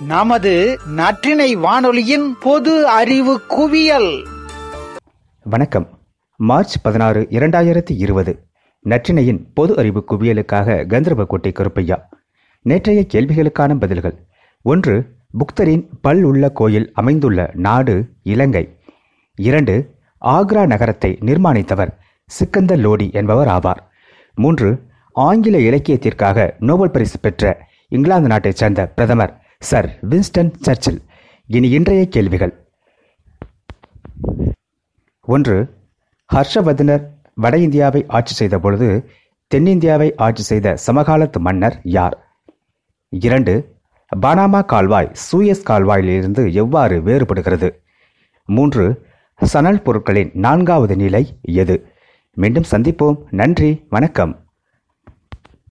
நமது நற்றினை வானொலியின் பொது அறிவு குவியல். வணக்கம். மார்ச் பதினாறு இரண்டாயிரத்தி இருபது. நற்றினையின் பொது அறிவு குவியலுக்காக கந்தர்வக்கோட்டை கருப்பையா. நேற்றைய கேள்விகளுக்கான பதில்கள். ஒன்று புக்தரின் பல் உள்ள கோயில் அமைந்துள்ள நாடு இலங்கை. இரண்டு ஆக்ரா நகரத்தை நிர்மாணித்தவர் சிக்கந்தர் லோடி என்பவர் ஆவார். மூன்று ஆங்கில இலக்கியத்திற்காக நோபல் பரிசு பெற்ற இங்கிலாந்து நாட்டைச் சேர்ந்த பிரதமர் சர் வின்ஸ்டன் சர்ச்சில் இனி இன்றைய கேள்விகள். ஒன்று ஹர்ஷவர்தனர் வட இந்தியாவை ஆட்சி செய்த பொழுது தென்னிந்தியாவை ஆட்சி செய்த சமகாலத்து மன்னர் யார்? இரண்டு பானாமா கால்வாய் சூயஸ் கால்வாயிலிருந்து எவ்வாறு வேறுபடுகிறது? மூன்று சணல் பொருட்களின் நான்காவது நிலை எது? மீண்டும் சந்திப்போம். நன்றி வணக்கம்.